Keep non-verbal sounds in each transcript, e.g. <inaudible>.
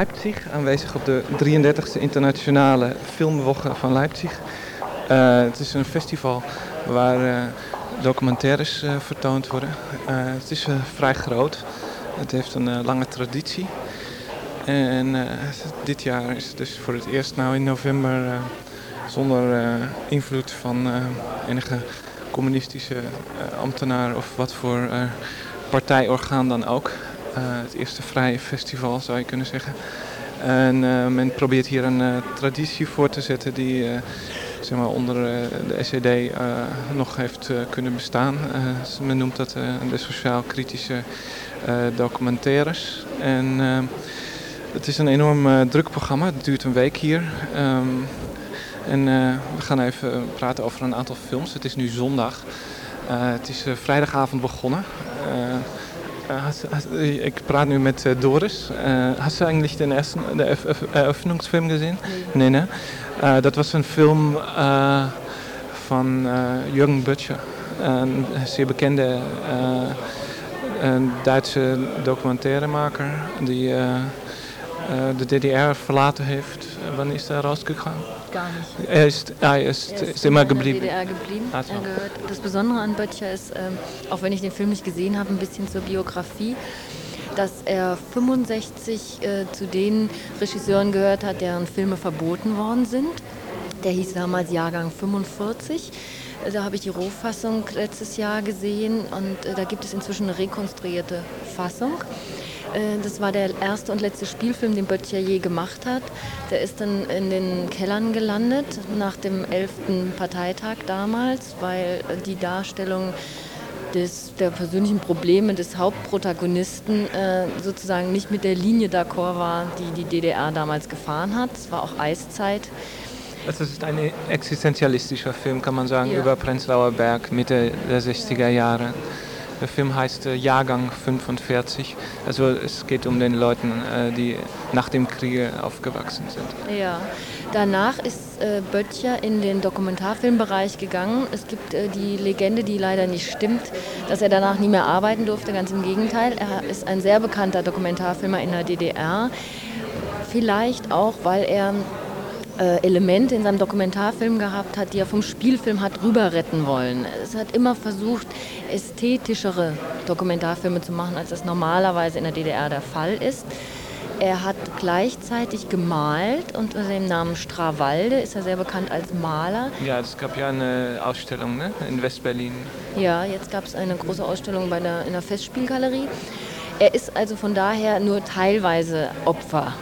Leipzig, aanwezig op de 33e internationale filmwoche van Leipzig. Uh, het is een festival waar uh, documentaires uh, vertoond worden. het is vrij groot. Het heeft een lange traditie. En dit jaar is het dus voor het eerst nou in november zonder invloed van enige communistische ambtenaar of wat voor partijorgaan dan ook. Het eerste vrije festival zou je kunnen zeggen. En men probeert hier een traditie voor te zetten die zeg maar, onder de SED nog heeft kunnen bestaan. men noemt dat de sociaal-kritische documentaires. En het is een enorm druk programma. Het duurt een week hier. Um, en we gaan even praten over een aantal films. Het is nu zondag. Het is vrijdagavond begonnen. Eh, hast, hast, eh, nu met eh, Doris. hast du eigentlich den ersten der Eröffnungsfilm gezien? Nee, nee ne? das war ein Film van Jürgen Böttcher, een zeer bekende Duitse documentairemaker, die de DDR verlaten heeft. Wanneer is hij rausgegaan? Gar nicht. Er ist, ah, er ist, Er ist, ist immer geblieben. DDR geblieben. Ach so. Gehört, das Besondere an Böttcher ist, ähm, auch wenn ich den Film nicht gesehen habe, ein bisschen zur Biografie, dass er 65 äh, zu den Regisseuren gehört hat, deren Filme verboten worden sind. Der hieß damals Jahrgang 45. Da habe ich die Rohfassung letztes Jahr gesehen und äh, da gibt es inzwischen eine rekonstruierte Fassung. Äh, Das war der erste und letzte Spielfilm, den Böttcher je gemacht hat. Der ist dann in den Kellern gelandet nach dem 11. Parteitag damals, weil die Darstellung des, der persönlichen Probleme des Hauptprotagonisten äh, sozusagen nicht mit der Linie d'accord war, die die DDR damals gefahren hat. Es war auch Eiszeit. Das ist ein existenzialistischer Film, kann man sagen, Ja. über Prenzlauer Berg, Mitte der 60er Jahre. Der Film heißt äh, Jahrgang 45. Also es geht um den Leuten, äh, die nach dem Krieg aufgewachsen sind. Ja, danach ist äh, Böttcher in den Dokumentarfilmbereich gegangen. Es gibt äh, die Legende, die leider nicht stimmt, dass er danach nie mehr arbeiten durfte. Ganz im Gegenteil, er ist ein sehr bekannter Dokumentarfilmer in der DDR. Vielleicht auch, weil er äh, Elemente in seinem Dokumentarfilm gehabt hat, die er vom Spielfilm hat rüber retten wollen. Es hat immer versucht, ästhetischere Dokumentarfilme zu machen, als das normalerweise in der DDR der Fall ist. Er hat gleichzeitig gemalt und unter dem Namen Strawalde ist er sehr bekannt als Maler. Ja, es gab ja eine Ausstellung ne? in West-Berlin. Ja, jetzt gab es eine große Ausstellung bei der, in der Festspielgalerie. Er ist also von daher nur teilweise Opfer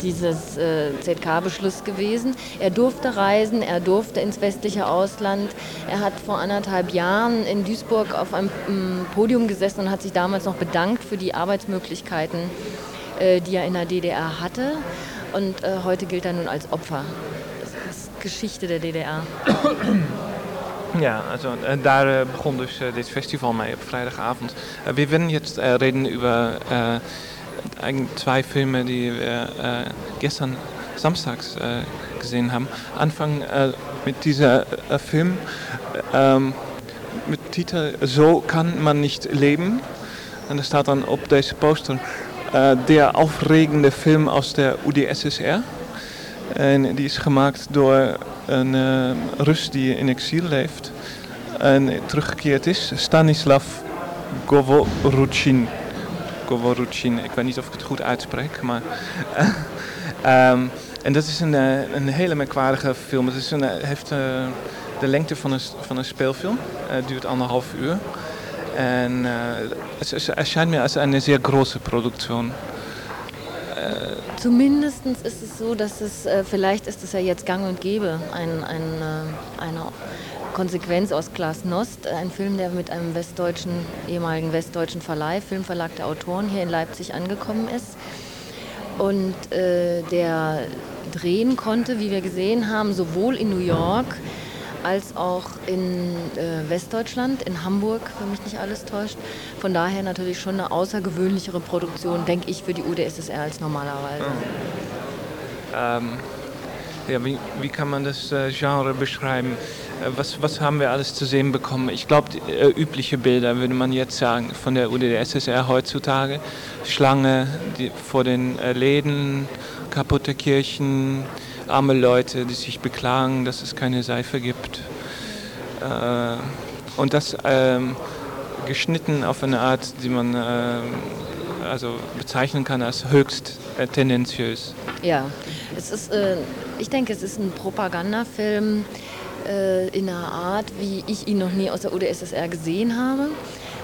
dieses äh, ZK-Beschluss gewesen. Er durfte reisen, er durfte ins westliche Ausland. Er hat vor anderthalb Jahren in Duisburg auf einem mm, Podium gesessen und hat sich damals noch bedankt für die Arbeitsmöglichkeiten, äh, die er in der DDR hatte. Und äh, heute gilt er nun als Opfer. Das ist Geschichte der DDR. <coughs> Ja, also äh, daar äh, begon dus äh, dit festival mee op vrijdagavond. Wir werden jetzt reden über zwei Filme, die wir gestern samstags gesehen haben. Anfangen mit dieser äh, Film mit Titel So kann man nicht leben. En er staat dan op deze poster der aufregende Film aus der UdSSR. En die is gemaakt door een eh, Rus die in exil leeft en teruggekeerd is. Stanislav Govorutsin. Govorutsin, ik weet niet of ik het goed uitspreek, maar... <laughs> Ehm, en dat is een, eh, een hele merkwaardige film. Het is een, eh, heeft eh, de lengte van een, van een speelfilm. Het duurt anderhalf uur. En het, erscheint mir als eine sehr große Produktion. Zumindest ist es so, dass es, äh, vielleicht ist es ja jetzt gang und gäbe, ein, ein, äh, eine Konsequenz aus Glasnost, ein Film, der mit einem westdeutschen, ehemaligen westdeutschen Verleih, Filmverlag der Autoren hier in Leipzig angekommen ist. Und äh, der drehen konnte, wie wir gesehen haben, sowohl in New York als auch in äh, Westdeutschland, in Hamburg, wenn mich nicht alles täuscht. Von daher natürlich schon eine außergewöhnlichere Produktion, denke ich, für die UdSSR als normalerweise. Ähm, ja, wie, wie kann man das äh, Genre beschreiben? was, was haben wir alles zu sehen bekommen? Ich glaube, äh, übliche Bilder, würde man jetzt sagen, von der UdSSR heutzutage. Schlange die, vor den äh, Läden, kaputte Kirchen, arme Leute, die sich beklagen, dass es keine Seife gibt. Äh, und das ähm, geschnitten auf eine Art, die man äh, also bezeichnen kann als höchst äh, tendenziös. Ja, es ist, äh, ich denke, es ist ein Propagandafilm äh, in einer Art, wie ich ihn noch nie aus der UdSSR gesehen habe.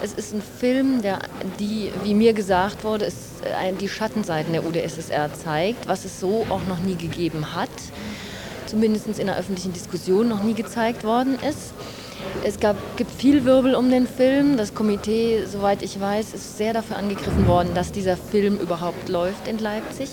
Es ist ein Film, der, die, wie mir gesagt wurde, ist, äh, die Schattenseiten der UdSSR zeigt, was es so auch noch nie gegeben hat, zumindest in der öffentlichen Diskussion noch nie gezeigt worden ist. Es gab, gibt viel Wirbel um den Film. Das Komitee, soweit ich weiß, ist sehr dafür angegriffen worden, dass dieser Film überhaupt läuft in Leipzig.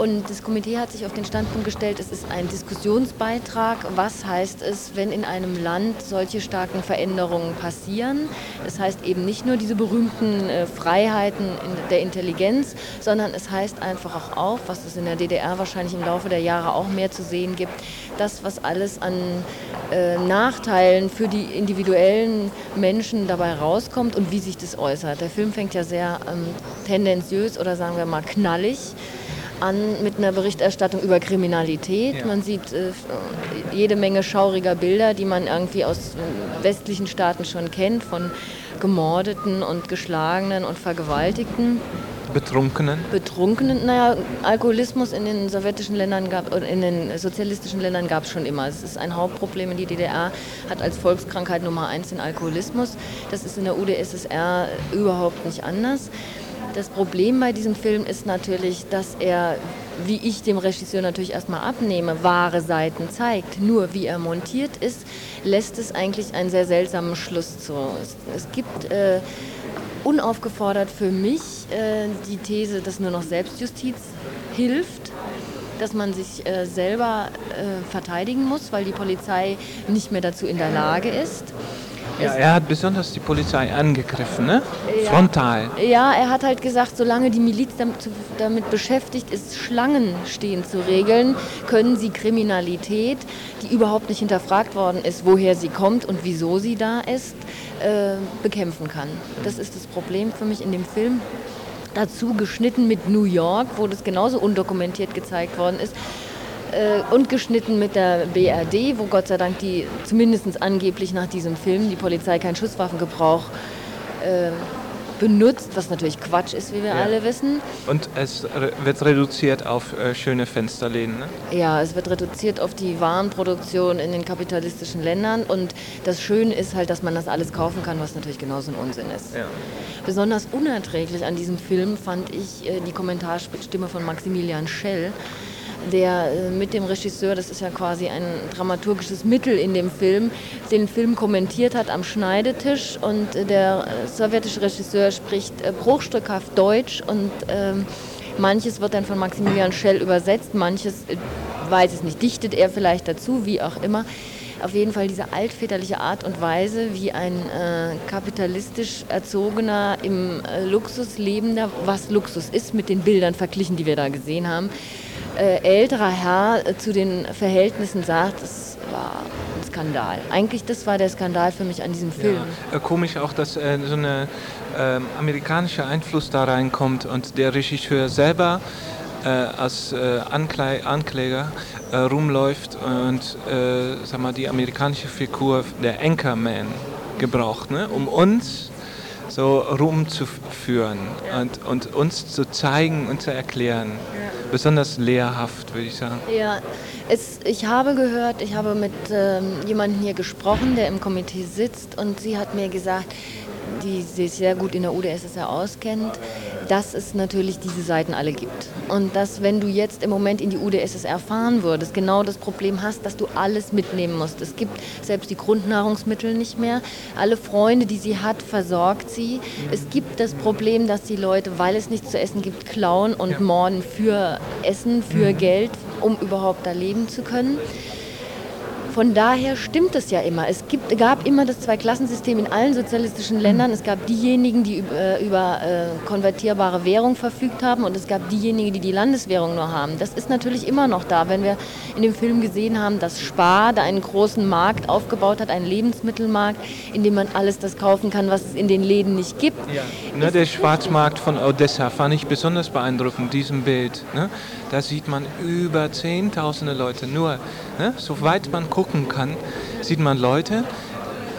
Und das Komitee hat sich auf den Standpunkt gestellt, es ist ein Diskussionsbeitrag. Was heißt es, wenn in einem Land solche starken Veränderungen passieren? Das heißt eben nicht nur diese berühmten äh, Freiheiten der Intelligenz, sondern es heißt einfach auch auf, was es in der DDR wahrscheinlich im Laufe der Jahre auch mehr zu sehen gibt, das, was alles an äh, Nachteilen für die individuellen Menschen dabei rauskommt und wie sich das äußert. Der Film fängt ja sehr ähm, tendenziös oder sagen wir mal knallig an mit einer Berichterstattung über Kriminalität. Ja. Man sieht äh, jede Menge schauriger Bilder, die man irgendwie aus äh, westlichen Staaten schon kennt, von Gemordeten und Geschlagenen und Vergewaltigten. Betrunkenen? Betrunkenen, naja, Alkoholismus in den sowjetischen Ländern gab, in den sozialistischen Ländern gab es schon immer. Es ist ein Hauptproblem. Die DDR hat als Volkskrankheit Nummer eins den Alkoholismus. Das ist in der UdSSR überhaupt nicht anders. Das Problem bei diesem Film ist natürlich, dass er, wie ich dem Regisseur natürlich erstmal abnehme, wahre Seiten zeigt. Nur wie er montiert ist, lässt es eigentlich einen sehr seltsamen Schluss zu. Es, es gibt äh, unaufgefordert für mich äh, die These, dass nur noch Selbstjustiz hilft dass man sich äh, selber äh, verteidigen muss, weil die Polizei nicht mehr dazu in der Lage ist. Ja, er hat besonders die Polizei angegriffen, ne? Ja. Frontal. Ja, er hat halt gesagt, solange die Miliz damit beschäftigt ist, Schlangen stehen zu regeln, können sie Kriminalität, die überhaupt nicht hinterfragt worden ist, woher sie kommt und wieso sie da ist, äh, bekämpfen kann. Das ist das Problem für mich in dem Film. Dazu geschnitten mit New York, wo das genauso undokumentiert gezeigt worden ist äh, und geschnitten mit der BRD, wo Gott sei Dank die zumindest angeblich nach diesem Film die Polizei keinen Schusswaffengebrauch äh, benutzt, was natürlich Quatsch ist, wie wir ja. alle wissen. Und es wird reduziert auf äh, schöne Fensterläden, ne? Ja, es wird reduziert auf die Warenproduktion in den kapitalistischen Ländern und das Schöne ist halt, dass man das alles kaufen kann, was natürlich genauso ein Unsinn ist. Ja. Besonders unerträglich an diesem Film fand ich äh, die Kommentarstimme von Maximilian Schell, der äh, mit dem Regisseur, das ist ja quasi ein dramaturgisches Mittel in dem Film, den Film kommentiert hat am Schneidetisch und äh, der äh, sowjetische Regisseur spricht bruchstückhaft Deutsch und ähm, manches wird dann von Maximilian Schell übersetzt, manches, weiß es nicht, dichtet er vielleicht dazu, wie auch immer. Auf jeden Fall diese altväterliche Art und Weise, wie ein äh, kapitalistisch erzogener, im äh, Luxus lebender, was Luxus ist, mit den Bildern verglichen, die wir da gesehen haben, älterer Herr äh, zu den Verhältnissen sagt, es war ein Skandal. Eigentlich das war der Skandal für mich an diesem Film. Ja, äh, komisch auch, dass äh, so ein ähm, amerikanischer Einfluss da reinkommt und der Regisseur selber äh, als äh, Ankle Ankläger rumläuft und sag mal, die amerikanische Figur der Anchorman gebraucht, ne? um uns so rumzuführen ja. und, und uns zu zeigen und zu erklären. Ja besonders lehrhaft, würde ich sagen. Ja, es, ich habe gehört, ich habe mit ähm, jemandem hier gesprochen, der im Komitee sitzt und sie hat mir gesagt, die sich sehr gut in der UdSSR auskennt, dass es natürlich diese Seiten alle gibt. Und dass, wenn du jetzt im Moment in die UdSSR fahren würdest, genau das Problem hast, dass du alles mitnehmen musst. Es gibt selbst die Grundnahrungsmittel nicht mehr. Alle Freunde, die sie hat, versorgt sie. Es gibt das Problem, dass die Leute, weil es nichts zu essen gibt, klauen und morden für Essen, für mhm. Geld, um überhaupt da leben zu können von daher stimmt es ja immer. Es gibt, gab immer das Zweiklassensystem in allen sozialistischen Ländern. Es gab diejenigen, die über, über äh, konvertierbare Währung verfügt haben und es gab diejenigen, die die Landeswährung nur haben. Das ist natürlich immer noch da. Wenn wir in dem Film gesehen haben, dass Spar da einen großen Markt aufgebaut hat, einen Lebensmittelmarkt, in dem man alles das kaufen kann, was es in den Läden nicht gibt. Ja. Ne, der Schwarzmarkt von Odessa fand ich besonders beeindruckend, diesem Bild. Ne? Da sieht man über zehntausende Leute. Nur, ne, soweit man gucken kann, sieht man Leute,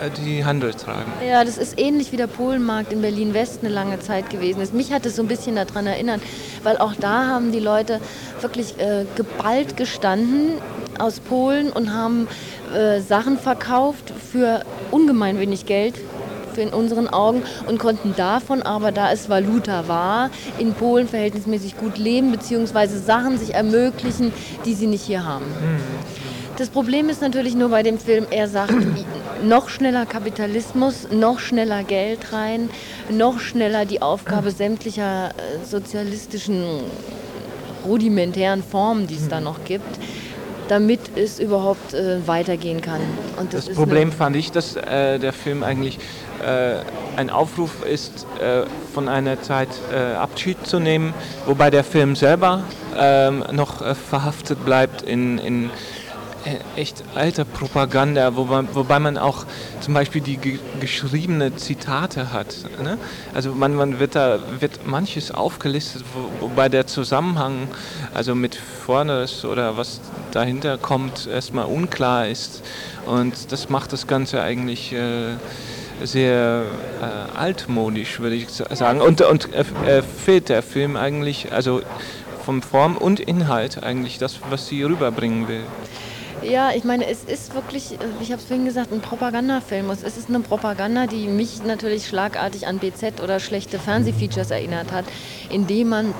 äh, die Handel tragen. Ja, das ist ähnlich wie der Polenmarkt in Berlin-West eine lange Zeit gewesen ist. Mich hat es so ein bisschen daran erinnert, weil auch da haben die Leute wirklich äh, geballt gestanden aus Polen und haben äh, Sachen verkauft für ungemein wenig Geld in unseren Augen und konnten davon aber, da es Valuta war, in Polen verhältnismäßig gut leben bzw. Sachen sich ermöglichen, die sie nicht hier haben. Mhm. Das Problem ist natürlich nur bei dem Film, er sagt, noch schneller Kapitalismus, noch schneller Geld rein, noch schneller die Aufgabe sämtlicher äh, sozialistischen rudimentären Formen, die es da noch gibt damit es überhaupt äh, weitergehen kann. das, das Problem fand ich, dass äh, der Film eigentlich äh, ein Aufruf ist, äh, von einer Zeit äh, Abschied zu nehmen, wobei der Film selber ähm, noch verhaftet bleibt in, in echt alter Propaganda, wobei, wobei man auch zum Beispiel die ge geschriebene Zitate hat. Ne? Also man, man wird da wird manches aufgelistet, wo, wobei der Zusammenhang, also mit vorne oder was dahinter kommt, erstmal unklar ist. Und das macht das Ganze eigentlich äh, sehr äh, altmodisch, würde ich sagen. Und, und äh, fehlt der Film eigentlich, also von Form und Inhalt eigentlich das, was sie rüberbringen will. Ja, ich meine, es ist wirklich, ich habe es vorhin gesagt, ein Propagandafilm. Es ist eine Propaganda, die mich natürlich schlagartig an BZ oder schlechte Fernsehfeatures erinnert hat, indem man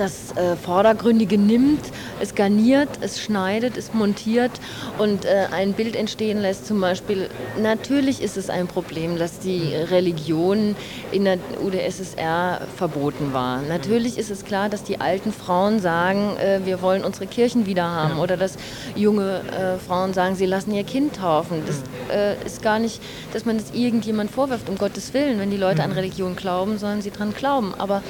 das äh, Vordergründige nimmt, es garniert, es schneidet, es montiert und äh, ein Bild entstehen lässt. Zum Beispiel, natürlich ist es ein Problem, dass die Religion in der UdSSR verboten war. Natürlich ist es klar, dass die alten Frauen sagen, äh, wir wollen unsere Kirchen wieder haben oder dass junge äh, Frauen sagen, sie lassen ihr Kind taufen. Das äh, ist gar nicht, dass man das irgendjemand vorwirft, um Gottes Willen. Wenn die Leute an Religion glauben, sollen sie dran glauben. Aber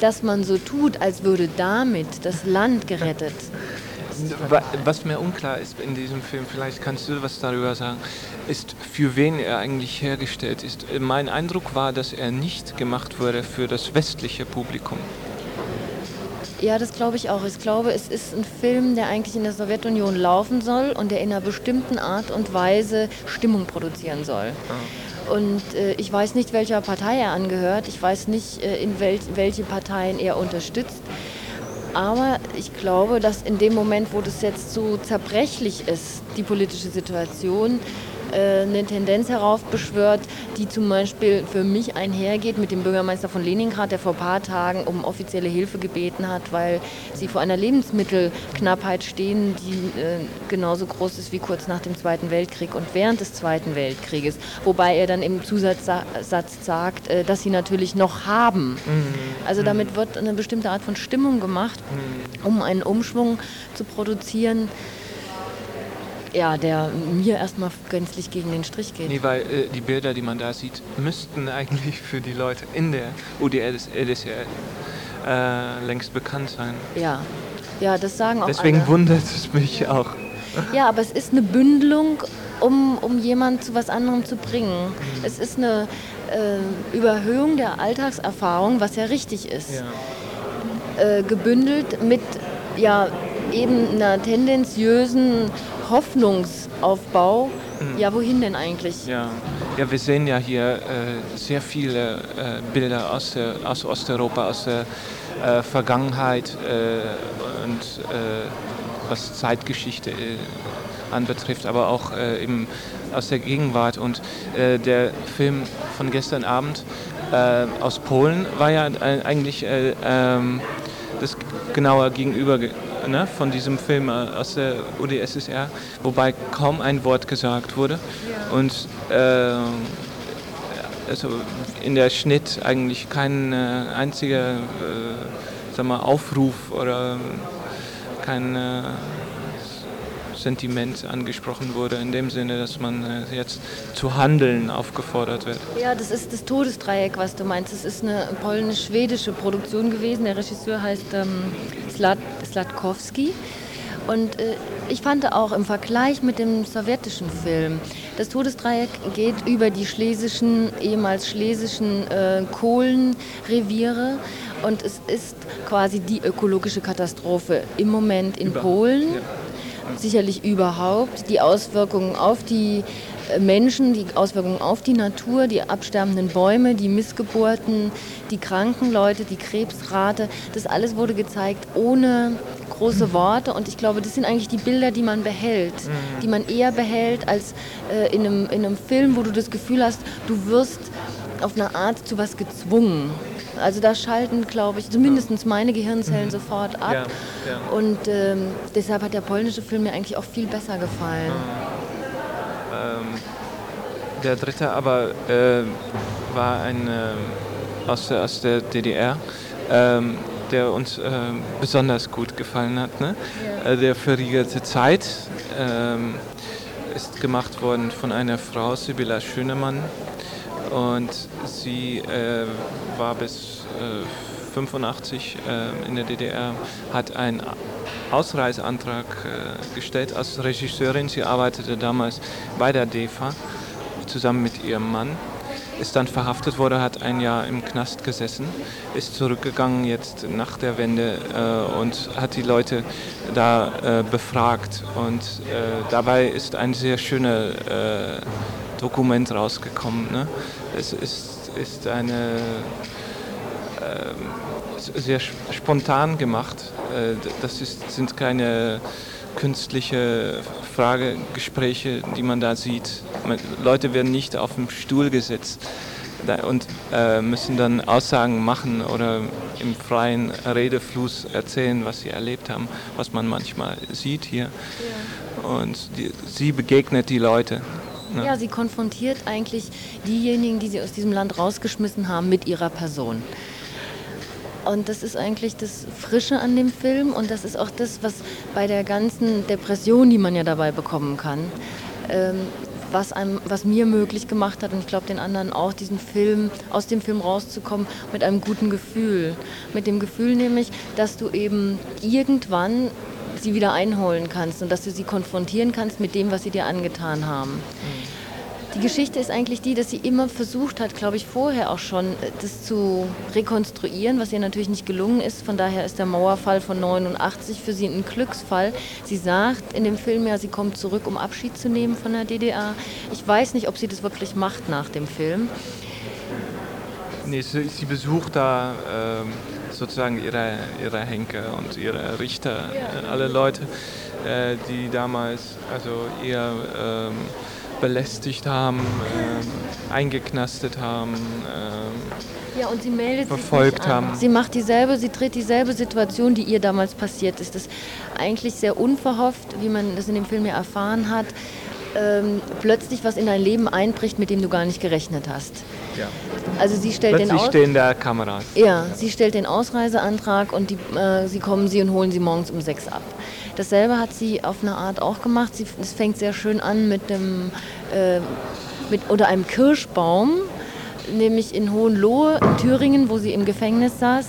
dass man so tut, als würde damit das Land gerettet. Was mir unklar ist in diesem Film, vielleicht kannst du was darüber sagen, ist, für wen er eigentlich hergestellt ist. Mein Eindruck war, dass er nicht gemacht wurde für das westliche Publikum. Ja, das glaube ich auch. Ich glaube, es ist ein Film, der eigentlich in der Sowjetunion laufen soll und der in einer bestimmten Art und Weise Stimmung produzieren soll. Ah. Und äh, ich weiß nicht, welcher Partei er angehört. Ich weiß nicht, äh, in wel welche Parteien er unterstützt. Aber ich glaube, dass in dem Moment, wo das jetzt so zerbrechlich ist, die politische Situation, eine Tendenz heraufbeschwört, die zum Beispiel für mich einhergeht mit dem Bürgermeister von Leningrad, der vor ein paar Tagen um offizielle Hilfe gebeten hat, weil sie vor einer Lebensmittelknappheit stehen, die äh, genauso groß ist wie kurz nach dem Zweiten Weltkrieg und während des Zweiten Weltkrieges. Wobei er dann im Zusatzsatz sagt, äh, dass sie natürlich noch haben. Mhm. Also damit wird eine bestimmte Art von Stimmung gemacht, mhm. um einen Umschwung zu produzieren ja, der mir erstmal gänzlich gegen den Strich geht. Nee, weil äh, die Bilder, die man da sieht, müssten <laughs> eigentlich für die Leute in der UdSSR äh, längst bekannt sein. Ja, ja, das sagen auch Deswegen alle. wundert es mich auch. Ja, aber es ist eine Bündelung, um, um jemanden zu was anderem zu bringen. Mhm. Es ist eine äh, Überhöhung der Alltagserfahrung, was ja richtig ist. Ja. Äh, gebündelt mit ja, eben einer tendenziösen Hoffnungsaufbau. Mhm. Ja, wohin denn eigentlich? Ja, ja wir sehen ja hier äh, sehr viele äh, Bilder aus, äh, aus Osteuropa, aus der äh, Vergangenheit äh, und äh, was Zeitgeschichte anbetrifft, aber auch eben aus der Gegenwart. Und der Film von gestern Abend aus Polen war ja eigentlich ähm, das genaue Gegenüber ne, von diesem Film äh, aus der UdSSR, wobei kaum ein Wort gesagt wurde. Ja. Und äh, also in der Schnitt eigentlich kein äh, einziger äh, sag mal, Aufruf oder kein äh, Sentiment angesprochen wurde, in dem Sinne, dass man äh, jetzt zu handeln aufgefordert wird. Ja, das ist das Todesdreieck, was du meinst. Es ist eine polnisch-schwedische Produktion gewesen. Der Regisseur heißt ähm, Slat Slatkowski. Und äh, ich fand auch im Vergleich mit dem sowjetischen Film, das Todesdreieck geht über die schlesischen, ehemals schlesischen äh, Kohlenreviere und es ist quasi die ökologische Katastrophe im Moment in Über. Polen. Ja. Sicherlich überhaupt. Die Auswirkungen auf die äh, Menschen, die Auswirkungen auf die Natur, die absterbenden Bäume, die Missgeburten, die kranken Leute, die Krebsrate, das alles wurde gezeigt ohne große Worte und ich glaube, das sind eigentlich die Bilder, die man behält, mhm. die man eher behält als äh, in, einem, in einem Film, wo du das Gefühl hast, du wirst auf eine Art zu was gezwungen. Also da schalten, glaube ich, zumindest meine Gehirnzellen mhm. sofort ab. Ja, ja. Und ähm, deshalb hat der polnische Film mir eigentlich auch viel besser gefallen. Mhm. Ähm, der dritte aber äh, war ein äh, aus, der, aus der DDR. Ähm, der uns äh, besonders gut gefallen hat. Ne? Ja. Äh, der verriegerte Zeit ähm, ist gemacht worden von einer Frau, Sibylla Schönemann. Und sie äh, war bis 1985 äh, in der DDR, hat einen Ausreiseantrag äh, gestellt als Regisseurin. Sie arbeitete damals bei der DEFA zusammen mit ihrem Mann ist dann verhaftet worden, hat ein Jahr im Knast gesessen, ist zurückgegangen jetzt nach der Wende äh, und hat die Leute da äh, befragt. Und äh, dabei ist ein sehr schönes äh, Dokument rausgekommen. Ne? Es ist, ist eine ähm, sehr spontan gemacht. Äh, das ist, sind keine künstliche Fragegespräche, die man da sieht. Leute werden nicht auf dem Stuhl gesetzt und äh, müssen dann Aussagen machen oder im freien Redefluss erzählen, was sie erlebt haben, was man manchmal sieht hier. Ja. Und die, sie begegnet die Leute. Ne? Ja, sie konfrontiert eigentlich diejenigen, die sie aus diesem Land rausgeschmissen haben, mit ihrer Person. Und das ist eigentlich das Frische an dem Film und das ist auch das, was bei der ganzen Depression, die man ja dabei bekommen kann, ähm, was, einem, was mir möglich gemacht hat und ich glaube den anderen auch, diesen Film, aus dem Film rauszukommen mit einem guten Gefühl. Mit dem Gefühl nämlich, dass du eben irgendwann sie wieder einholen kannst und dass du sie konfrontieren kannst mit dem, was sie dir angetan haben. Mhm. Die Geschichte ist eigentlich die, dass sie immer versucht hat, glaube ich, vorher auch schon, äh, das zu rekonstruieren, was ihr natürlich nicht gelungen ist. Von daher ist der Mauerfall von 89 für sie ein Glücksfall. Sie sagt in dem Film ja, sie kommt zurück, um Abschied zu nehmen von der DDR. Ich weiß nicht, ob sie das wirklich macht nach dem Film. Nee, sie, sie besucht da ähm, sozusagen ihre, ihre Henker und ihre Richter, ja. alle Leute, äh, die damals also eher ähm, belästigt haben, äh, eingeknastet haben. Äh, ja, und sie meldet verfolgt sich haben. Sie macht dieselbe, sie tritt dieselbe Situation, die ihr damals passiert ist. Das ist eigentlich sehr unverhofft, wie man das in dem Film ja erfahren hat. Ähm, plötzlich was in dein Leben einbricht, mit dem du gar nicht gerechnet hast. Ja. Also sie stellt plötzlich den Aus stehen da Kameras. Ja, sie stellt den Ausreiseantrag und die, äh, sie kommen sie und holen sie morgens um sechs ab. Dasselbe hat sie auf eine Art auch gemacht. es fängt sehr schön an mit dem äh, mit, unter einem Kirschbaum, nämlich in Hohenlohe in Thüringen, wo sie im Gefängnis saß.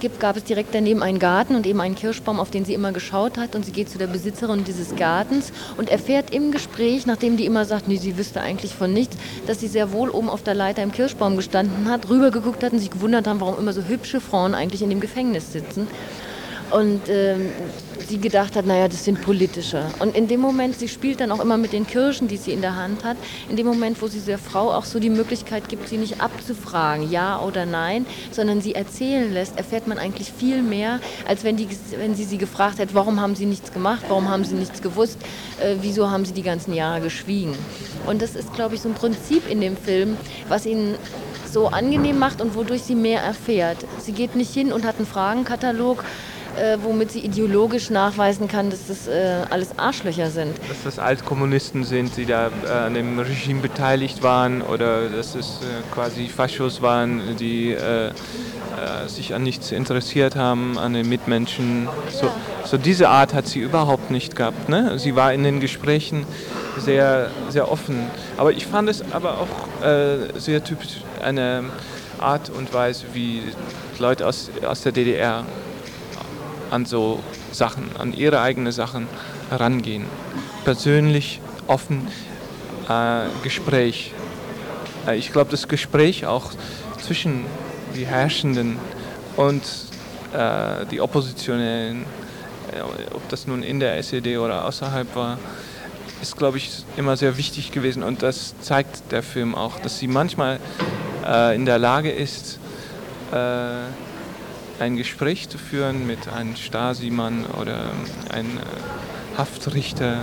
Gibt, gab es direkt daneben einen Garten und eben einen Kirschbaum, auf den sie immer geschaut hat. Und sie geht zu der Besitzerin dieses Gartens und erfährt im Gespräch, nachdem die immer sagt, nee, sie wüsste eigentlich von nichts, dass sie sehr wohl oben auf der Leiter im Kirschbaum gestanden hat, rübergeguckt hat und sich gewundert haben, warum immer so hübsche Frauen eigentlich in dem Gefängnis sitzen. Und ähm, sie gedacht hat, naja, das sind politische. Und in dem Moment, sie spielt dann auch immer mit den Kirschen, die sie in der Hand hat, in dem Moment, wo sie der Frau auch so die Möglichkeit gibt, sie nicht abzufragen, ja oder nein, sondern sie erzählen lässt, erfährt man eigentlich viel mehr, als wenn, die, wenn sie sie gefragt hätte, warum haben sie nichts gemacht, warum haben sie nichts gewusst, äh, wieso haben sie die ganzen Jahre geschwiegen. Und das ist, glaube ich, so ein Prinzip in dem Film, was ihnen so angenehm macht und wodurch sie mehr erfährt. Sie geht nicht hin und hat einen Fragenkatalog, äh, womit sie ideologisch nachweisen kann, dass das äh, alles Arschlöcher sind. Dass das Altkommunisten sind, die da äh, an dem Regime beteiligt waren oder dass es äh, quasi Faschos waren, die äh, äh, sich an nichts interessiert haben, an den Mitmenschen. So, ja. so diese Art hat sie überhaupt nicht gehabt. Ne? Sie war in den Gesprächen sehr, sehr offen. Aber ich fand es aber auch sehr typisch eine Art und Weise, wie Leute aus, aus der DDR an so Sachen, an ihre eigenen Sachen herangehen. Persönlich, offen, äh, Gespräch. Äh, ich glaube, das Gespräch auch zwischen die Herrschenden und äh, die Oppositionellen, äh, ob das nun in der SED oder außerhalb war, ist, glaube ich, immer sehr wichtig gewesen. Und das zeigt der Film auch, dass sie manchmal äh, in der Lage ist, äh, ein Gespräch zu führen mit einem Stasi-Mann oder einem äh, Haftrichter,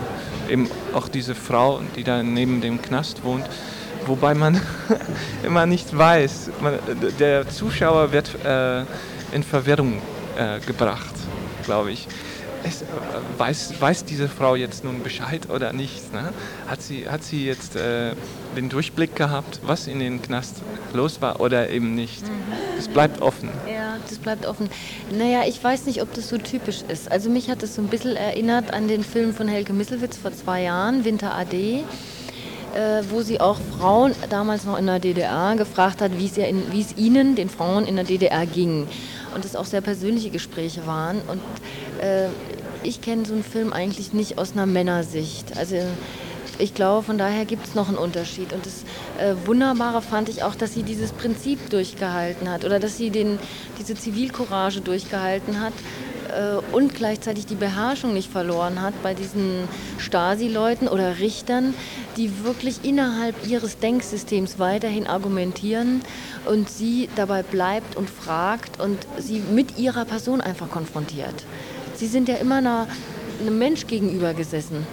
eben auch diese Frau, die da neben dem Knast wohnt wobei man <laughs> immer nicht weiß. Man, der Zuschauer wird äh, in Verwirrung äh, gebracht, glaube ich. Es, äh, weiß, weiß diese Frau jetzt nun Bescheid oder nicht? Ne? Hat, sie, hat sie jetzt äh, den Durchblick gehabt, was in den Knast los war oder eben nicht? Es mhm. bleibt offen. Ja, das bleibt offen. Naja, ich weiß nicht, ob das so typisch ist. Also mich hat es so ein bisschen erinnert an den Film von Helge Misselwitz vor zwei Jahren, Winter AD äh, wo sie auch Frauen damals noch in der DDR gefragt hat, wie es, in, wie es ihnen, den Frauen in der DDR ging. Und es auch sehr persönliche Gespräche waren. Und äh, ich kenne so einen Film eigentlich nicht aus einer Männersicht. Also ich glaube, von daher gibt es noch einen Unterschied. Und das äh, Wunderbare fand ich auch, dass sie dieses Prinzip durchgehalten hat oder dass sie den, diese Zivilcourage durchgehalten hat äh, und gleichzeitig die Beherrschung nicht verloren hat bei diesen Stasi-Leuten oder Richtern, die wirklich innerhalb ihres Denksystems weiterhin argumentieren und sie dabei bleibt und fragt und sie mit ihrer Person einfach konfrontiert. Sie sind ja immer einer, einem Mensch gegenüber gesessen,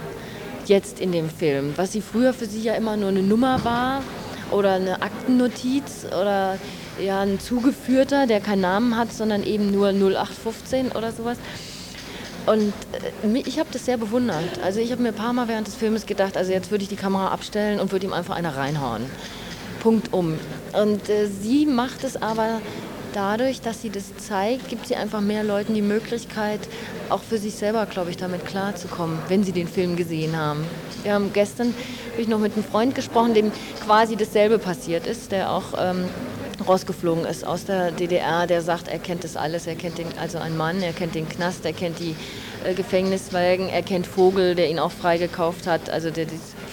jetzt in dem Film, was sie früher für sie ja immer nur eine Nummer war oder eine Aktennotiz oder ja, ein Zugeführter, der keinen Namen hat, sondern eben nur 0815 oder sowas. Und äh, ich habe das sehr bewundert. Also ich habe mir ein paar Mal während des Filmes gedacht, also jetzt würde ich die Kamera abstellen und würde ihm einfach eine reinhauen. Punkt um. Und äh, sie macht es aber dadurch, dass sie das zeigt, gibt sie einfach mehr Leuten die Möglichkeit, auch für sich selber, glaube ich, damit klarzukommen, wenn sie den Film gesehen haben. Wir haben gestern habe ich noch mit einem Freund gesprochen, dem quasi dasselbe passiert ist, der auch ähm, rausgeflogen ist aus der DDR, der sagt, er kennt das alles, er kennt den, also einen Mann, er kennt den Knast, er kennt die äh, Gefängniswagen, er kennt Vogel, der ihn auch freigekauft hat, also der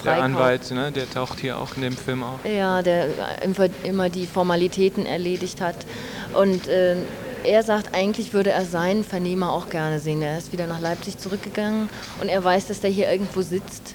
der Anwalt, ne, der taucht hier auch in dem Film auf. Ja, der immer die Formalitäten erledigt hat und äh, er sagt, eigentlich würde er seinen Vernehmer auch gerne sehen. Er ist wieder nach Leipzig zurückgegangen und er weiß, dass der hier irgendwo sitzt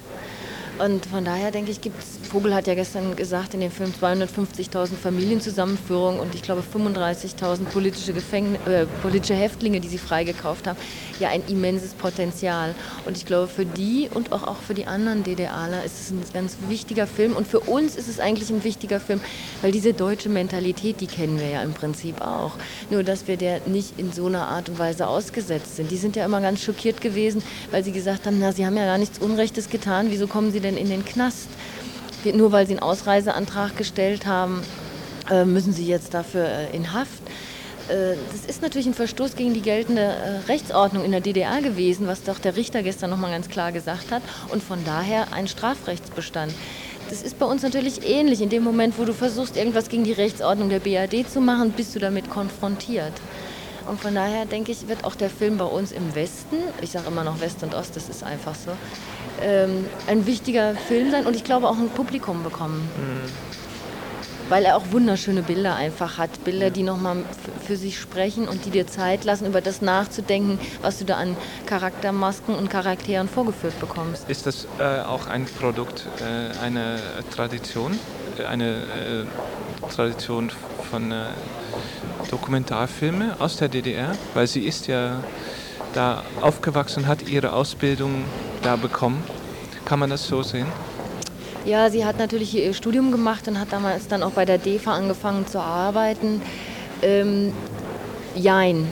und von daher denke ich, gibt Vogel hat ja gestern gesagt, in dem Film 250.000 Familienzusammenführungen und ich glaube 35.000 politische, äh, politische Häftlinge, die sie freigekauft haben, ja ein immenses Potenzial. Und ich glaube, für die und auch, auch für die anderen DDRler ist es ein ganz wichtiger Film. Und für uns ist es eigentlich ein wichtiger Film, weil diese deutsche Mentalität, die kennen wir ja im Prinzip auch. Nur, dass wir der nicht in so einer Art und Weise ausgesetzt sind. Die sind ja immer ganz schockiert gewesen, weil sie gesagt haben, na, sie haben ja gar nichts Unrechtes getan, wieso kommen sie denn in den Knast? Nur weil sie einen Ausreiseantrag gestellt haben, äh, müssen sie jetzt dafür äh, in Haft. Äh, das ist natürlich ein Verstoß gegen die geltende Rechtsordnung in der DDR gewesen, was doch der Richter gestern nochmal ganz klar gesagt hat. Und von daher ein Strafrechtsbestand. Das ist bei uns natürlich ähnlich. In dem Moment, wo du versuchst, irgendwas gegen die Rechtsordnung der BRD zu machen, bist du damit konfrontiert. Und von daher denke ich, wird auch der Film bei uns im Westen, ich sage immer noch West und Ost, das ist einfach so, ähm, ein wichtiger Film sein und ich glaube auch ein Publikum bekommen. Mhm. Weil er auch wunderschöne Bilder einfach hat. Bilder, die nochmal für sich sprechen und die dir Zeit lassen, über das nachzudenken, was du da an Charaktermasken und Charakteren vorgeführt bekommst. Ist das äh, auch ein Produkt, äh, eine Tradition? Eine äh, Tradition von äh, Dokumentarfilmen aus der DDR? Weil sie ist ja da aufgewachsen, hat ihre Ausbildung da bekommen. Kann man das so sehen? Ja, sie hat natürlich ihr Studium gemacht und hat damals dann auch bei der DEFA angefangen zu arbeiten. Ähm, jein.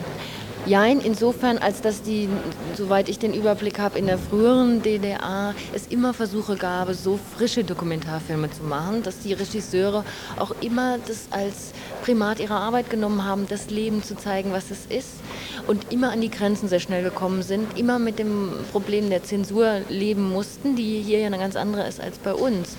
Jein, insofern, als dass die, soweit ich den Überblick habe, in der früheren DDR es immer Versuche gab, so frische Dokumentarfilme zu machen, dass die Regisseure auch immer das als Primat ihrer Arbeit genommen haben, das Leben zu zeigen, was es ist und immer an die Grenzen sehr schnell gekommen sind, immer mit dem Problem der Zensur leben mussten, die hier ja eine ganz andere ist als bei uns.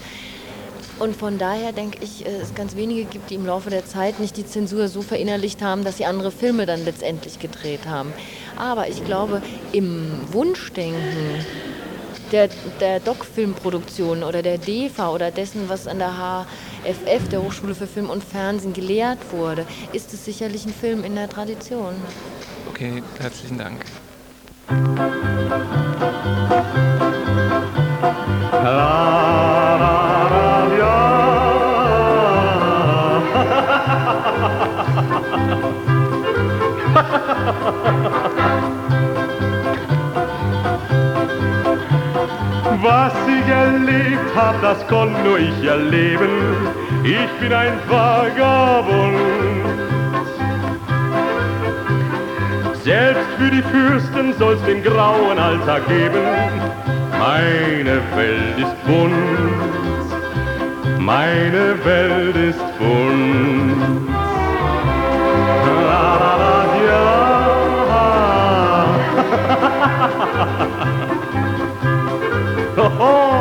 Und von daher denke ich, äh, es ganz wenige gibt, die im Laufe der Zeit nicht die Zensur so verinnerlicht haben, dass sie andere Filme dann letztendlich gedreht haben. Aber ich glaube, im Wunschdenken der, der Doc-Filmproduktion oder der DEFA oder dessen, was an der HFF, der Hochschule für Film und Fernsehen, gelehrt wurde, ist es sicherlich ein Film in der Tradition. Okay, herzlichen Dank. Hab, das konnte nur ich erleben. Ich bin ein Vagabund. Selbst für die Fürsten soll's den grauen Alltag geben. Meine Welt ist bunt, meine Welt ist bunt. La, la, la, ja. Ich <laughs>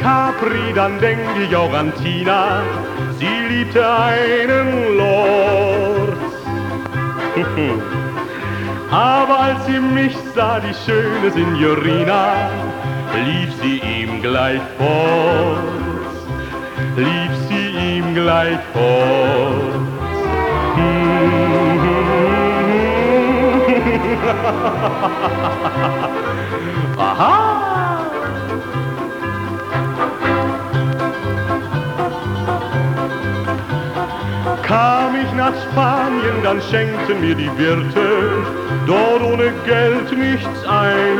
Capri, dann denk ich auch an Tina. Sie liebte einen Lord. <laughs> Aber als sie mich sah, die schöne Signorina, lief sie ihm gleich fort. Lief sie ihm gleich fort. <laughs> Aha! Kam ich nach Spanien, dann schenkten mir die Wirte dort ohne Geld nichts ein.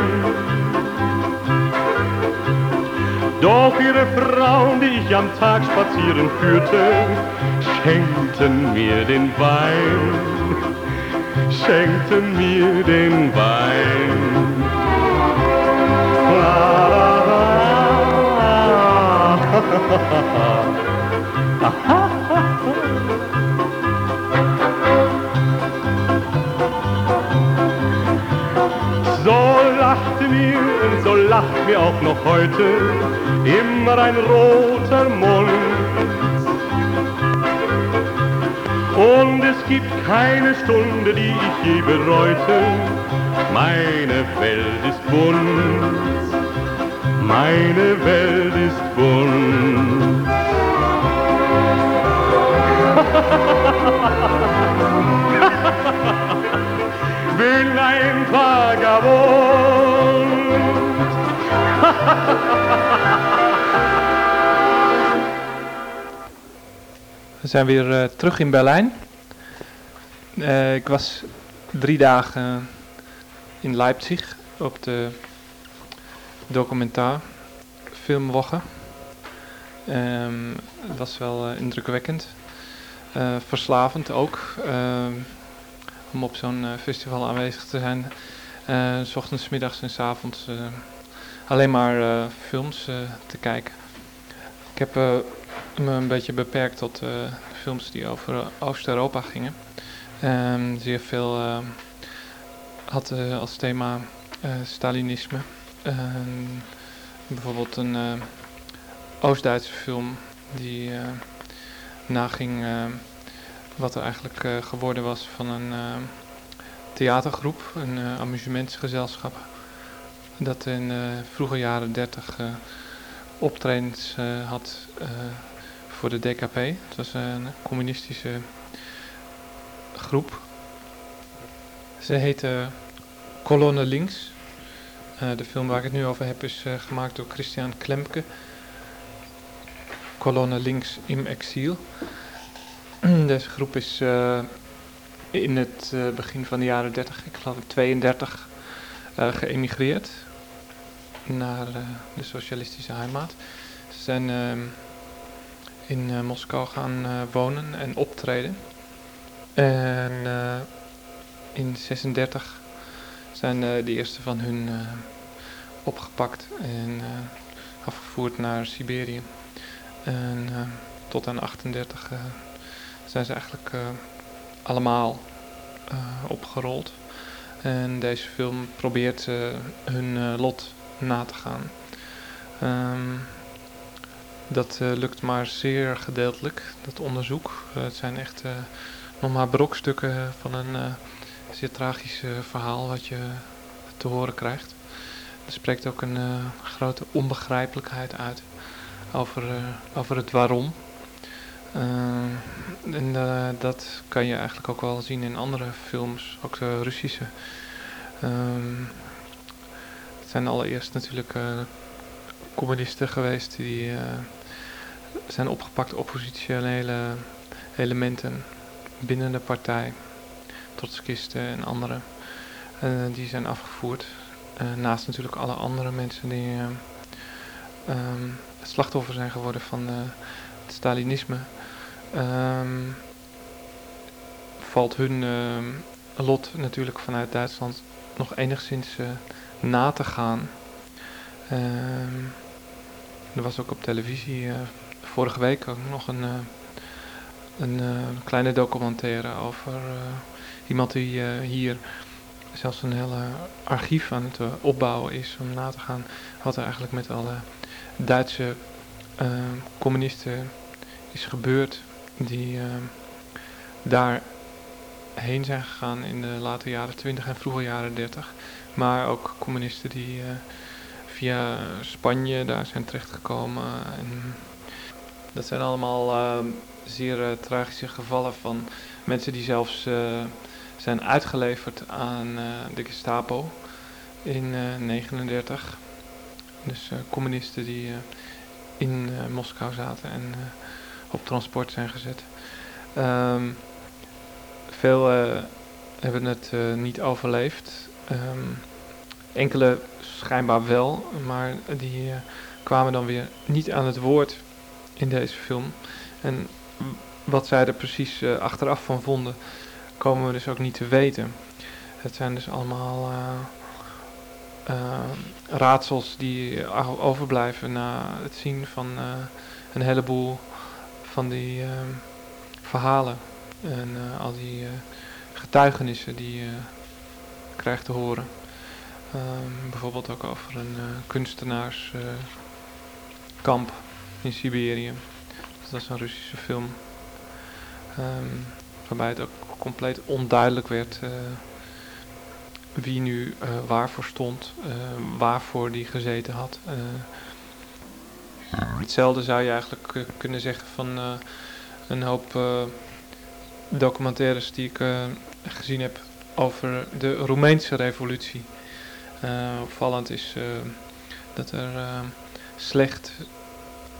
Doch ihre Frauen, die ich am Tag spazieren führte, schenkten mir den Wein, schenkten mir den Wein. La, la, la. <laughs> lacht mir auch noch heute immer ein roter Mund. Und es gibt keine Stunde, die ich je bereute. Meine Welt ist bunt, meine Welt ist bunt. <laughs> Bin ein <laughs> We zijn weer uh, terug in Berlijn. Uh, ik was drie dagen in Leipzig op de documentaar filmwoche. Um, het was wel uh, indrukwekkend. verslavend ook. Ehm, om op zo'n festival aanwezig te zijn. s ochtends, middags en s avonds alleen maar films te kijken. Ik heb me een beetje beperkt tot uh, films die over Oost-Europa gingen. Um, zeer veel uh, had uh, als thema Stalinisme. bijvoorbeeld een Oost-Duitse film die naging wat er eigenlijk geworden was van een theatergroep, een amusementsgezelschap. Dat in de vroege jaren dertig optredens had voor de DKP. Het was een communistische groep. Ze heette Kolonne Links. De film waar ik het nu over heb is gemaakt door Christian Klemke. Kolonne Links im Exil. <clears throat> Deze groep is in het begin van de jaren 30, ik geloof 32, geëmigreerd naar de socialistische heimat. Ze zijn ehm, in Moskou gaan wonen en optreden. En in 36 zijn de eerste van hun opgepakt en afgevoerd naar Siberië. En tot aan 38 zijn ze eigenlijk allemaal opgerold. En deze film probeert hun lot na te gaan. Um, dat uh, lukt maar zeer gedeeltelijk, dat onderzoek. Uh, het zijn echt uh, nog maar brokstukken van een zeer tragisch verhaal wat je te horen krijgt. Er spreekt ook een grote onbegrijpelijkheid uit over, over het waarom. en dat kan je eigenlijk ook wel zien in andere films, ook de Russische. Het zijn allereerst natuurlijk communisten geweest die zijn opgepakt oppositionele elementen binnen de partij, trotskisten en anderen. Uh, die zijn afgevoerd. Naast natuurlijk alle andere mensen die um, het slachtoffer zijn geworden van het Stalinisme. Um, valt hun lot natuurlijk vanuit Duitsland nog enigszins na te gaan. Um, er was ook op televisie vorige week ook nog een, uh, een uh, kleine documentaire over iemand die hier zelfs een hele archief aan het opbouwen is om na te gaan wat er eigenlijk met alle Duitse communisten is gebeurd die daar heen zijn gegaan in de late jaren 20 en vroege jaren 30. Maar ook communisten die via Spanje daar zijn terechtgekomen en dat zijn allemaal uh, zeer uh, tragische gevallen van mensen die zelfs uh, zijn uitgeleverd aan de Gestapo in 1939. Dus communisten die in Moskou zaten en op transport zijn gezet. Um, veel hebben het niet overleefd. Um, enkele schijnbaar wel, maar die kwamen dan weer niet aan het woord in deze film. En wat zij er precies achteraf van vonden, komen we dus ook niet te weten. Het zijn dus allemaal raadsels die overblijven na het zien van een heleboel van die verhalen. En al die getuigenissen die je krijgt te horen. Um, bijvoorbeeld ook over een kunstenaarskamp in Siberië. Dat is een Russische film. Um, waarbij het ook compleet onduidelijk werd wie nu waarvoor stond, waarvoor die gezeten had. hetzelfde zou je eigenlijk kunnen zeggen van een hoop documentaires die ik gezien heb over de Roemeense revolutie. opvallend is dat er slecht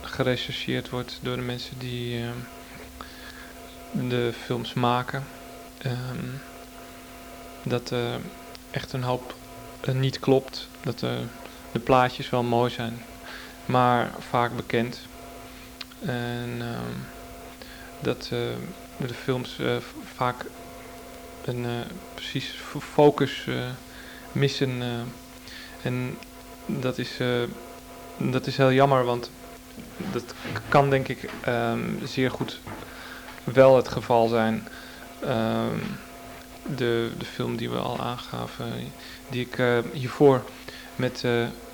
gerechercheerd wordt door de mensen die de films maken. Um, dat echt een hoop niet klopt. Dat de plaatjes wel mooi zijn, maar vaak bekend. En ehm, de films vaak een precies focus missen. en dat is, dat is heel jammer, want dat kan denk ik um, zeer goed wel het geval zijn. Um, de, de film die we al aangaven, die ik hiervoor met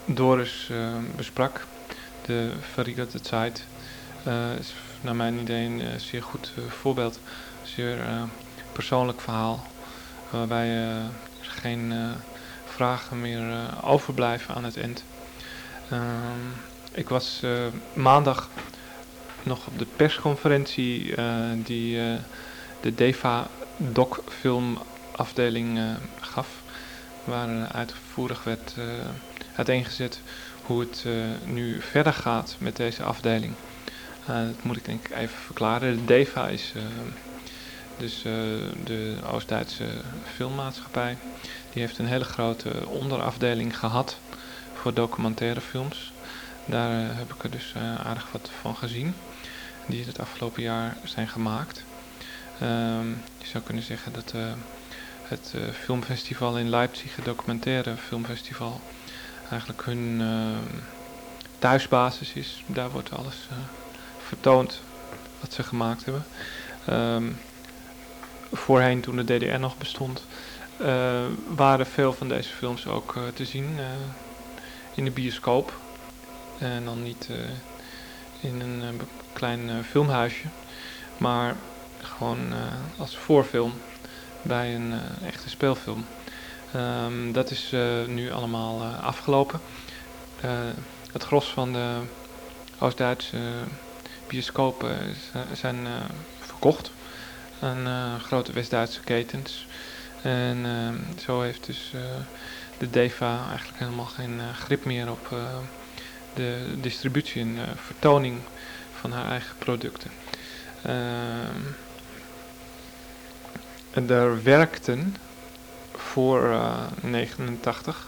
Doris uh, besprak, de Farida de Zeit, naar mijn idee een zeer goed voorbeeld. Een zeer persoonlijk verhaal, waarbij geen vragen meer overblijven aan het eind. Um, ik was maandag nog op de persconferentie die de DEVA Doc Film afdeling gaf. Waar uitvoerig werd uiteengezet hoe het nu verder gaat met deze afdeling. Dat moet ik denk ik even verklaren. De DEVA is dus de Oost-Duitse filmmaatschappij. Die heeft een hele grote onderafdeling gehad voor documentaire films. Daar eh, heb ik er dus eh, aardig wat van gezien. die het afgelopen jaar zijn gemaakt. Ehm, je zou kunnen zeggen dat het filmfestival in Leipzig, het documentaire filmfestival, eigenlijk hun thuisbasis is. Daar wordt alles vertoond wat ze gemaakt hebben. Um, voorheen, toen de DDR nog bestond, uh, waren veel van deze films ook uh, te zien uh, in de bioscoop. En dan niet in een klein filmhuisje, maar gewoon als voorfilm bij een echte speelfilm. Um, dat is nu allemaal afgelopen. het gros van de Oost-Duitse bioscopen zijn verkocht aan uh, grote West-Duitse ketens. En uh, zo heeft dus uh, de DEVA eigenlijk helemaal geen grip meer op de distributie en vertoning van haar eigen producten. er werkten voor 89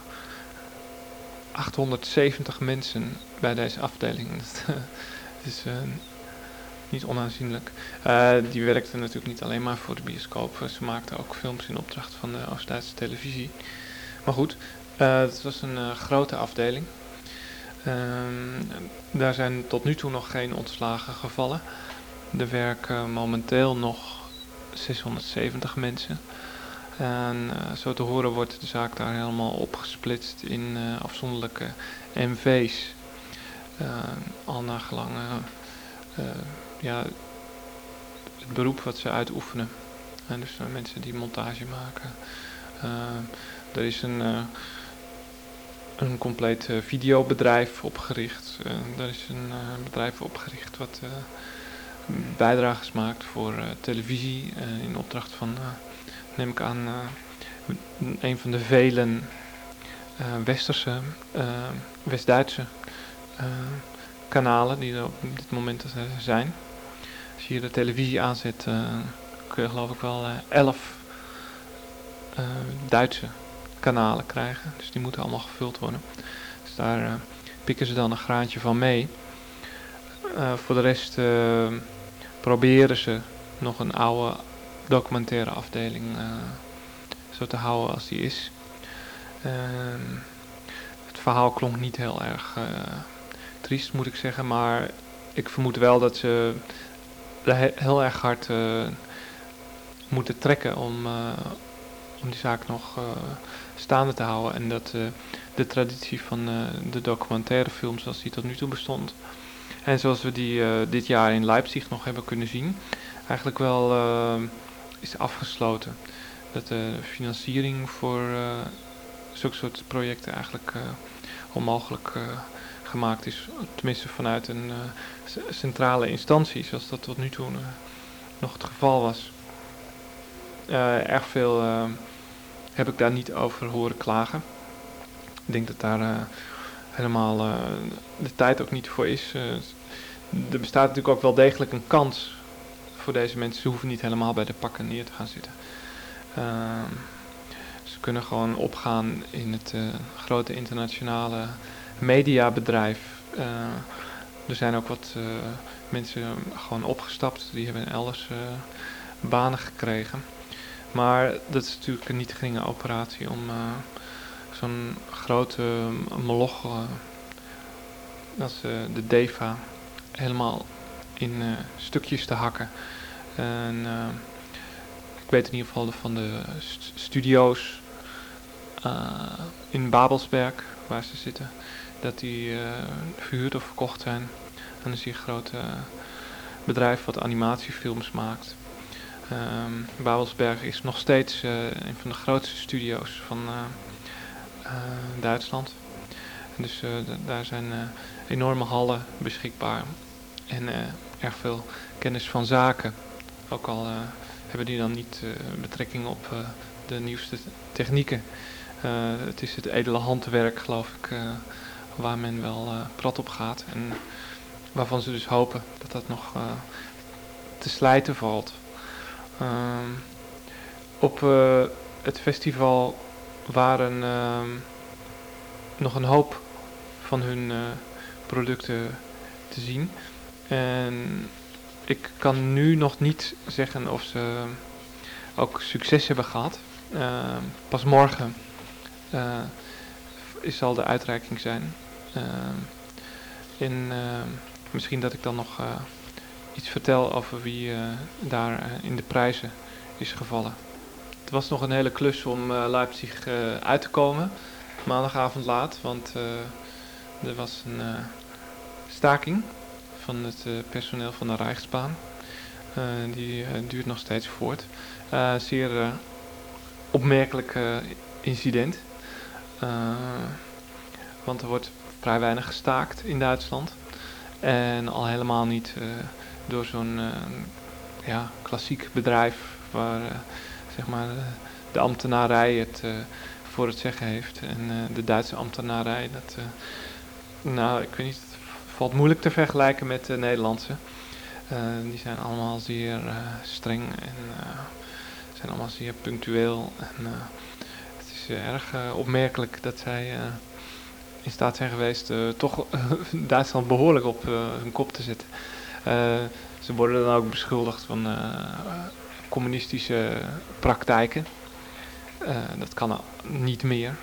870 mensen bij deze afdeling. <laughs> Dat is niet onaanzienlijk. Uh, die werkte natuurlijk niet alleen maar voor de bioscoop. Ze maakte ook films in opdracht van de Oost-Duitse televisie. Maar goed, uh, het was een uh, grote afdeling. Ehm, daar zijn tot nu toe nog geen ontslagen gevallen. Er werken momenteel nog 670 mensen. En zo te horen wordt de zaak daar helemaal opgesplitst in afzonderlijke MV's. al naar gelang ja, het beroep wat ze uitoefenen. En dus uh, mensen die montage maken. Uh, er is een, uh, een compleet videobedrijf opgericht. er is een bedrijf opgericht wat bijdrages maakt voor televisie. in opdracht van, neem ik aan, een van de vele westerse, West-Duitse kanalen die er op dit moment zijn als je de televisie aanzet, uh, kun je geloof ik wel uh, elf uh, Duitse kanalen krijgen. Dus die moeten allemaal gevuld worden. Dus daar pikken ze dan een graantje van mee. voor de rest proberen ze nog een oude documentaire afdeling zo te houden als die is. Ehm, het verhaal klonk niet heel erg triest moet ik zeggen, maar ik vermoed wel dat ze heel erg hard uh, moeten trekken om, uh, om die zaak nog uh, staande te houden. En dat de traditie van de documentaire film zoals die tot nu toe bestond. En zoals we die dit jaar in Leipzig nog hebben kunnen zien, eigenlijk wel is afgesloten. Dat de financiering voor zulke soort projecten eigenlijk onmogelijk gemaakt is. Tenminste vanuit een uh, centrale instantie, zoals dat tot nu toe uh, nog het geval was. Uh, erg veel heb ik daar niet over horen klagen. Ik denk dat daar helemaal de tijd ook niet voor is. er bestaat natuurlijk ook wel degelijk een kans voor deze mensen. Ze hoeven niet helemaal bij de pakken neer te gaan zitten. Ehm, ze kunnen gewoon opgaan in het grote internationale mediabedrijf. Uh, er zijn ook wat uh, mensen gewoon opgestapt. Die hebben elders uh, banen gekregen. Maar dat is natuurlijk een niet geringe operatie om zo'n grote moloch als de DEVA helemaal in stukjes te hakken. En ik weet in ieder geval van de st studio's in Babelsberg waar ze zitten dat die uh, verhuurd of verkocht zijn aan een zeer groot uh, bedrijf wat animatiefilms maakt. Um, Babelsberg is nog steeds uh, een van de grootste studio's van Duitsland. Dus daar zijn enorme hallen beschikbaar en erg veel kennis van zaken. Ook al hebben die dan niet betrekking op de nieuwste technieken. het is het edele handwerk, geloof ik, waar men wel uh, prat op gaat. En waarvan ze dus hopen dat dat nog uh, te slijten valt. Um, op uh, het festival waren um, nog een hoop van hun producten te zien. En ik kan nu nog niet zeggen of ze ook succes hebben gehad. Ehm, pas morgen uh, zal de uitreiking zijn. En ehm, misschien dat ik dan nog iets vertel over wie daar in de prijzen is gevallen. Het was nog een hele klus om Leipzig uit te komen. Maandagavond laat, want er was een staking van het uh, personeel van de Rijksbaan. Uh, die uh, duurt nog steeds voort. zeer opmerkelijk incident. want er wordt vrij weinig gestaakt in Duitsland. En al helemaal niet door zo'n ja, klassiek bedrijf waar zeg maar, de ambtenarij het voor het zeggen heeft. En de Duitse ambtenarij, dat, nou, ik weet niet, valt moeilijk te vergelijken met de Nederlandse. Die zijn allemaal zeer streng en zijn allemaal zeer punctueel. En, het is erg opmerkelijk dat zij in staat zijn geweest toch <laughs> Duitsland behoorlijk op hun kop te zetten. ze worden dan ook beschuldigd van communistische praktijken. dat kan niet meer.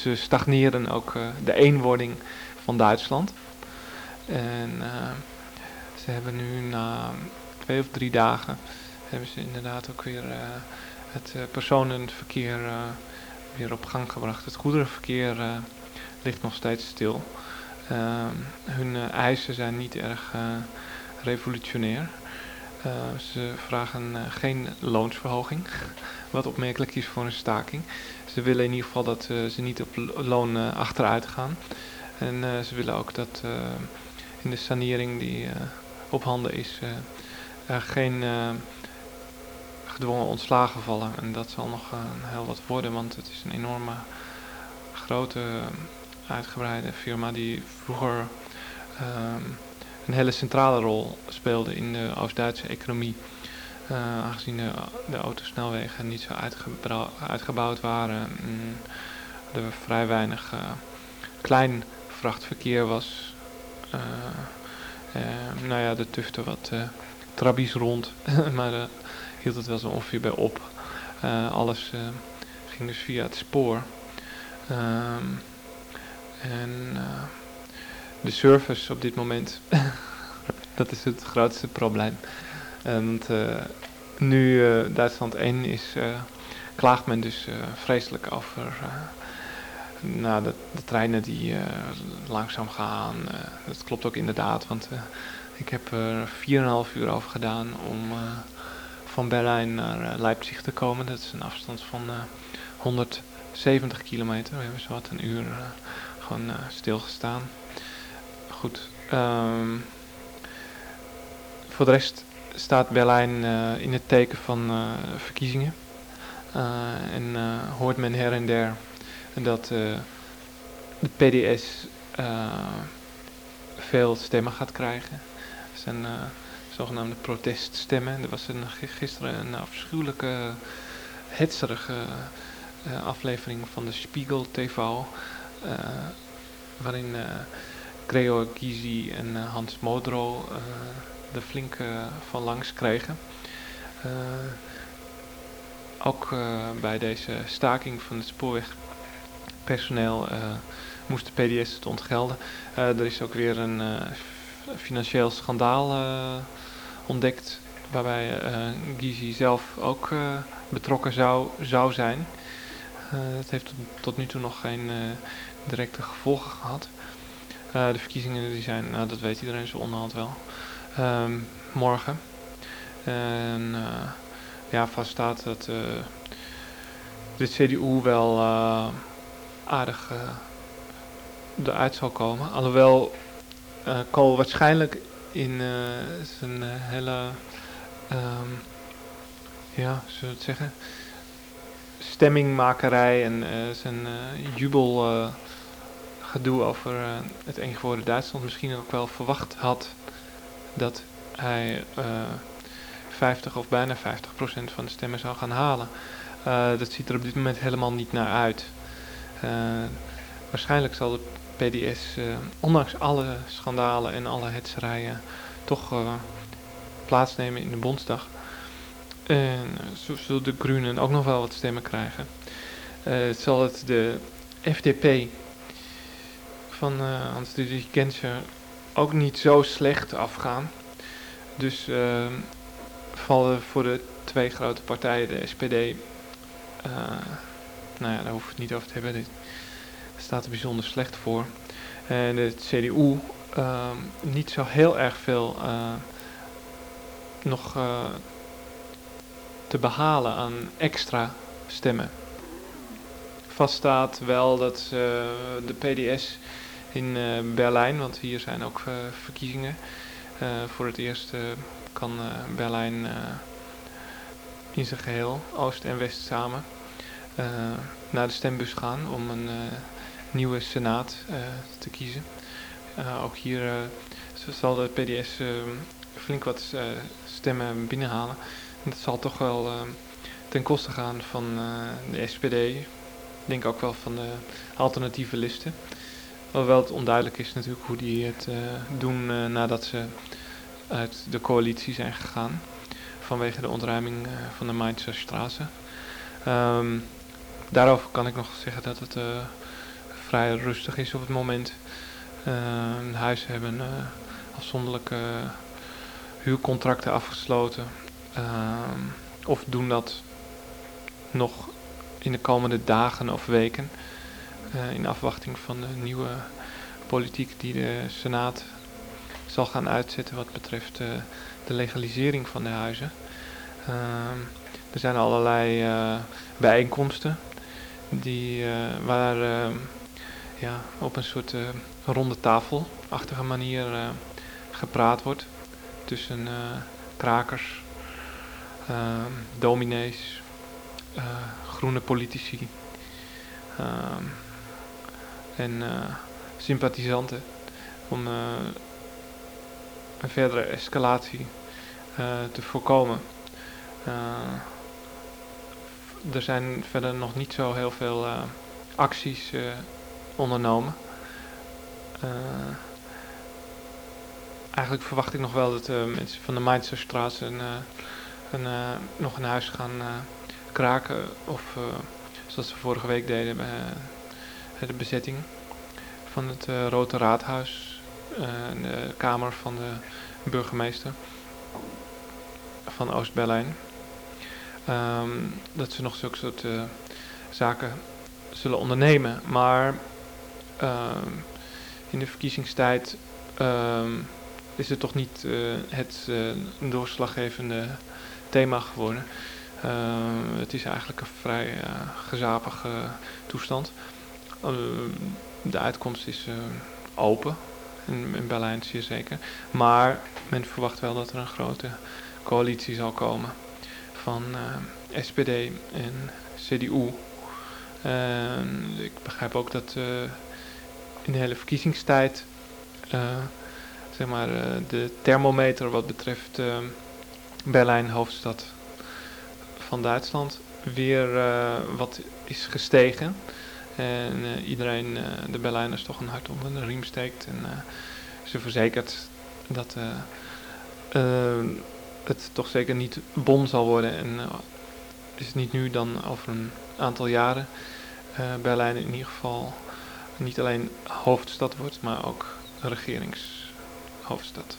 ze stagneren ook de eenwording van Duitsland. En ze hebben nu na twee of drie dagen hebben ze inderdaad ook weer het personenverkeer weer op gang gebracht. Het goederenverkeer ligt nog steeds stil. Ehm, hun eisen zijn niet erg revolutionair. ze vragen geen loonsverhoging, <laughs> wat opmerkelijk is voor een staking. Ze willen in ieder geval dat ze niet op loon achteruit gaan. En ze willen ook dat in de sanering die eh, op handen is, eh, geen eh, gedwongen ontslagen vallen. En dat zal nog heel wat worden, want het is een enorme grote uitgebreide firma die vroeger ehm, een hele centrale rol speelde in de Oost-Duitse economie. aangezien de, autosnelwegen niet zo uitgebouwd waren, er vrij weinig klein vrachtverkeer was, uh, nou ja, er tufte wat trabbies rond, <laughs> maar daar hield het wel zo ongeveer bij op. alles ging dus via het spoor. Ehm, en de service op dit moment, <laughs> dat is het grootste probleem. Want nu Duitsland 1 is, klaagt men dus vreselijk over nou, de, treinen die langzaam gaan, dat klopt ook inderdaad. Want ik heb er 4,5 uur over gedaan om van Berlijn naar Leipzig te komen. Dat is een afstand van 170 kilometer. We hebben zo wat een uur gewoon stilgestaan. Goed. Um, voor de rest staat Berlijn in het teken van verkiezingen. en hoort men her en der dat de PDS veel stemmen gaat krijgen. Dat zijn zogenaamde proteststemmen. Er was een, gisteren een afschuwelijke, hetserige aflevering van de Spiegel TV. Waarin Gregor Gysi en Hans Modro er flink van langs kregen ook bij deze staking van het spoorweg personeel uh, moest de PDS het ontgelden. Uh, er is ook weer een uh, financieel schandaal ontdekt waarbij Gizi zelf ook betrokken zou, zou zijn. dat heeft tot, tot, nu toe nog geen directe gevolgen gehad. de verkiezingen die zijn, nou, dat weet iedereen zo onderhand wel, ehm, morgen. En ja, vaststaat dat de CDU wel aardig uh, eruit zal komen. Alhoewel uh, Cole waarschijnlijk in uh, zijn hele, um, ja, zullen we het zeggen, stemmingmakerij en zijn jubel gedoe over het ingevorderde Duitsland misschien ook wel verwacht had dat hij 50 of bijna 50 procent van de stemmen zou gaan halen. dat ziet er op dit moment helemaal niet naar uit. Waarschijnlijk zal de PDS, eh, ondanks alle schandalen en alle hetserijen, toch plaatsnemen in de Bondsdag. En zo zullen de Groenen ook nog wel wat stemmen krijgen. zal het de FDP van Hans-Dietrich Genscher ook niet zo slecht afgaan. Dus ehm, vallen voor de twee grote partijen, de SPD, uh, nou ja, daar hoef ik het niet over te hebben, dit staat er bijzonder slecht voor. En de CDU ehm, niet zo heel erg veel uh, nog uh, te behalen aan extra stemmen. Vast staat wel dat de PDS in Berlijn, want hier zijn ook verkiezingen, voor het eerst kan Berlijn in zijn geheel, Oost en West samen, naar de stembus gaan om een nieuwe senaat te kiezen. ook hier zal de PDS flink wat stemmen binnenhalen. Dat zal toch wel ten koste gaan van de SPD. Ik denk ook wel van de alternatieve listen. Hoewel het onduidelijk is natuurlijk hoe die het doen nadat ze uit de coalitie zijn gegaan vanwege de ontruiming eh, van de Mainzer Straße. Um, daarover kan ik nog zeggen dat het vrij rustig is op het moment. Uh, de huizen hebben uh, afzonderlijke huurcontracten afgesloten. Ehm, of doen dat nog in de komende dagen of weken. in afwachting van de nieuwe politiek die de Senaat zal gaan uitzetten wat betreft de legalisering van de huizen. Ehm, er zijn allerlei uh, bijeenkomsten die, waar uh, ja, op een soort ronde tafelachtige manier gepraat wordt tussen krakers, ehm, dominees, groene politici en sympathisanten om een verdere escalatie te voorkomen. Er zijn verder nog niet zo heel veel acties ondernomen. eigenlijk verwacht ik nog wel dat mensen van de Mainzerstraat een, een, nog een huis gaan kraken. Of zoals ze vorige week deden bij de bezetting van het Rode Raadhuis. de kamer van de burgemeester van Oost-Berlijn. Ehm, dat ze nog zulke soort zaken zullen ondernemen. Maar ehm, in de verkiezingstijd ehm, is het toch niet het doorslaggevende thema geworden. het is eigenlijk een vrij gezapige toestand. de uitkomst is open, in, in Berlijn zeer zeker. Maar men verwacht wel dat er een grote coalitie zal komen van SPD en CDU. ik begrijp ook dat in de hele verkiezingstijd zeg maar, de thermometer wat betreft Berlijn, hoofdstad van Duitsland, weer wat is gestegen. En iedereen, de Berlijners, toch een hart onder de riem steekt. En ze verzekert dat het toch zeker niet bon zal worden. En is niet nu dan over een aantal jaren Berlijn in ieder geval niet alleen hoofdstad wordt, maar ook regeringshoofdstad.